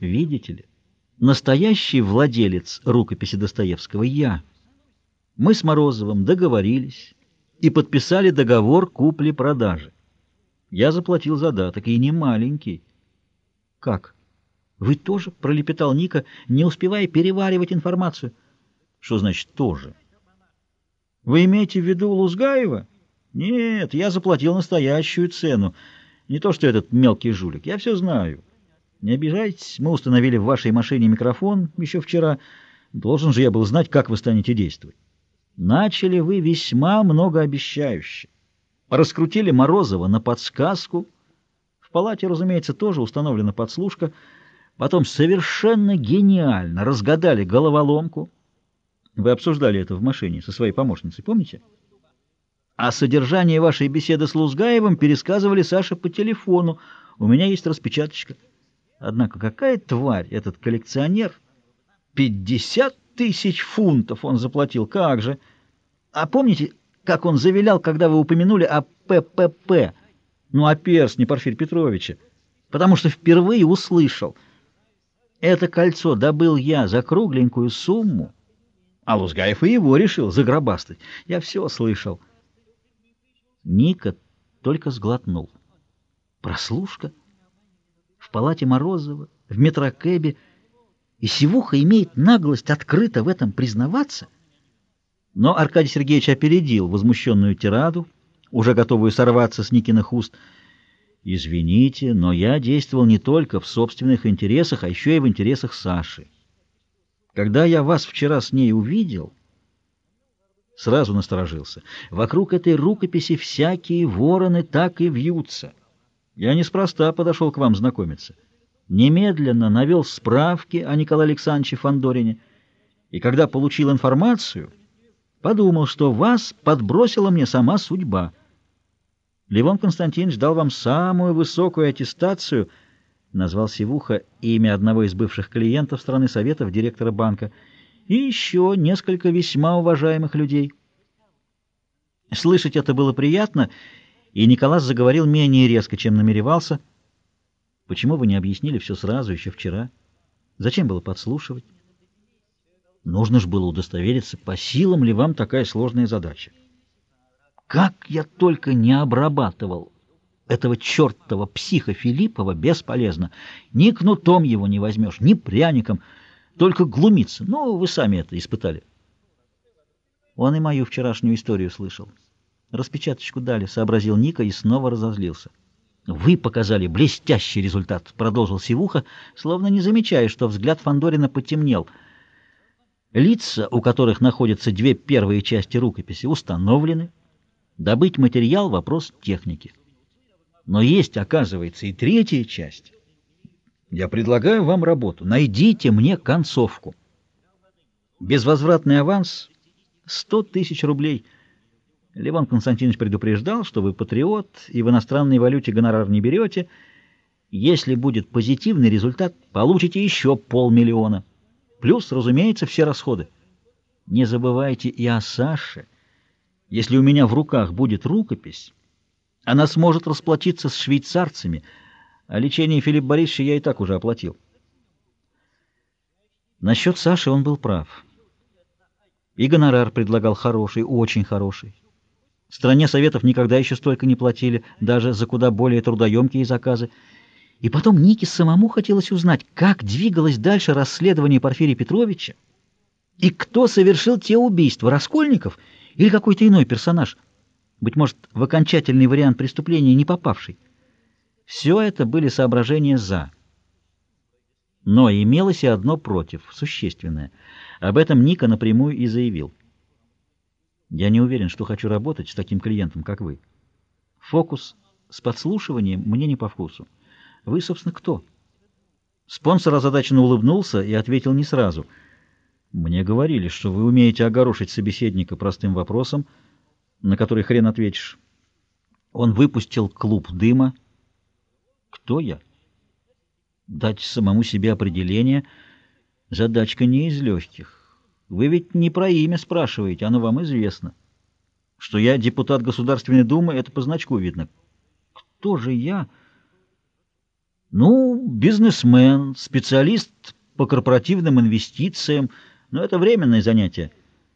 Видите ли, настоящий владелец рукописи Достоевского я. Мы с Морозовым договорились и подписали договор купли-продажи. Я заплатил задаток, и не маленький. Как? Вы тоже? — пролепетал Ника, не успевая переваривать информацию. Что значит «тоже»? Вы имеете в виду Лузгаева? Нет, я заплатил настоящую цену. Не то, что этот мелкий жулик. Я все знаю. Не обижайтесь, мы установили в вашей машине микрофон еще вчера. Должен же я был знать, как вы станете действовать. Начали вы весьма многообещающе. Раскрутили Морозова на подсказку. В палате, разумеется, тоже установлена подслушка. Потом совершенно гениально разгадали головоломку. Вы обсуждали это в машине со своей помощницей, помните? А содержание вашей беседы с Лузгаевым пересказывали Саше по телефону. У меня есть распечаточка. Однако какая тварь этот коллекционер? Пятьдесят тысяч фунтов он заплатил. Как же? А помните, как он завилял, когда вы упомянули о ППП? Ну, о перстне Порфирь Петровича. Потому что впервые услышал. Это кольцо добыл я за кругленькую сумму. А Лузгаев и его решил загробастать. Я все слышал. Ника только сглотнул. Прослушка? В палате Морозова, в метрокэбе. И Сивуха имеет наглость открыто в этом признаваться? Но Аркадий Сергеевич опередил возмущенную тираду, уже готовую сорваться с Никиных уст. «Извините, но я действовал не только в собственных интересах, а еще и в интересах Саши». Когда я вас вчера с ней увидел, сразу насторожился. Вокруг этой рукописи всякие вороны так и вьются. Я неспроста подошел к вам знакомиться. Немедленно навел справки о Николае Александровиче Фандорине, и когда получил информацию, подумал, что вас подбросила мне сама судьба. Левон Константинович дал вам самую высокую аттестацию — назвал Сивуха имя одного из бывших клиентов страны Советов, директора банка, и еще несколько весьма уважаемых людей. Слышать это было приятно, и Николас заговорил менее резко, чем намеревался. Почему вы не объяснили все сразу, еще вчера? Зачем было подслушивать? Нужно же было удостовериться, по силам ли вам такая сложная задача. Как я только не обрабатывал этого чертова психа Филиппова бесполезно. Ни кнутом его не возьмешь, ни пряником, только глумиться. Ну, вы сами это испытали. Он и мою вчерашнюю историю слышал. Распечаточку дали, сообразил Ника и снова разозлился. «Вы показали блестящий результат», — продолжил Сивуха, словно не замечая, что взгляд Фандорина потемнел. «Лица, у которых находятся две первые части рукописи, установлены. Добыть материал — вопрос техники». Но есть, оказывается, и третья часть. Я предлагаю вам работу. Найдите мне концовку. Безвозвратный аванс — сто тысяч рублей. Левон Константинович предупреждал, что вы патриот и в иностранной валюте гонорар не берете. Если будет позитивный результат, получите еще полмиллиона. Плюс, разумеется, все расходы. Не забывайте и о Саше. Если у меня в руках будет рукопись... Она сможет расплатиться с швейцарцами, а лечение Филиппа Борисовича я и так уже оплатил. Насчет Саши он был прав. И гонорар предлагал хороший, очень хороший. Стране Советов никогда еще столько не платили, даже за куда более трудоемкие заказы. И потом Нике самому хотелось узнать, как двигалось дальше расследование Порфирия Петровича и кто совершил те убийства, Раскольников или какой-то иной персонаж быть может, в окончательный вариант преступления не попавший. Все это были соображения «за». Но имелось и одно против, существенное. Об этом Ника напрямую и заявил. «Я не уверен, что хочу работать с таким клиентом, как вы. Фокус с подслушиванием мне не по вкусу. Вы, собственно, кто?» Спонсор озадаченно улыбнулся и ответил не сразу. «Мне говорили, что вы умеете огорошить собеседника простым вопросом, — на который хрен ответишь. Он выпустил клуб дыма. Кто я? Дать самому себе определение. Задачка не из легких. Вы ведь не про имя спрашиваете, оно вам известно. Что я депутат Государственной Думы, это по значку видно. Кто же я? Ну, бизнесмен, специалист по корпоративным инвестициям, но это временное занятие.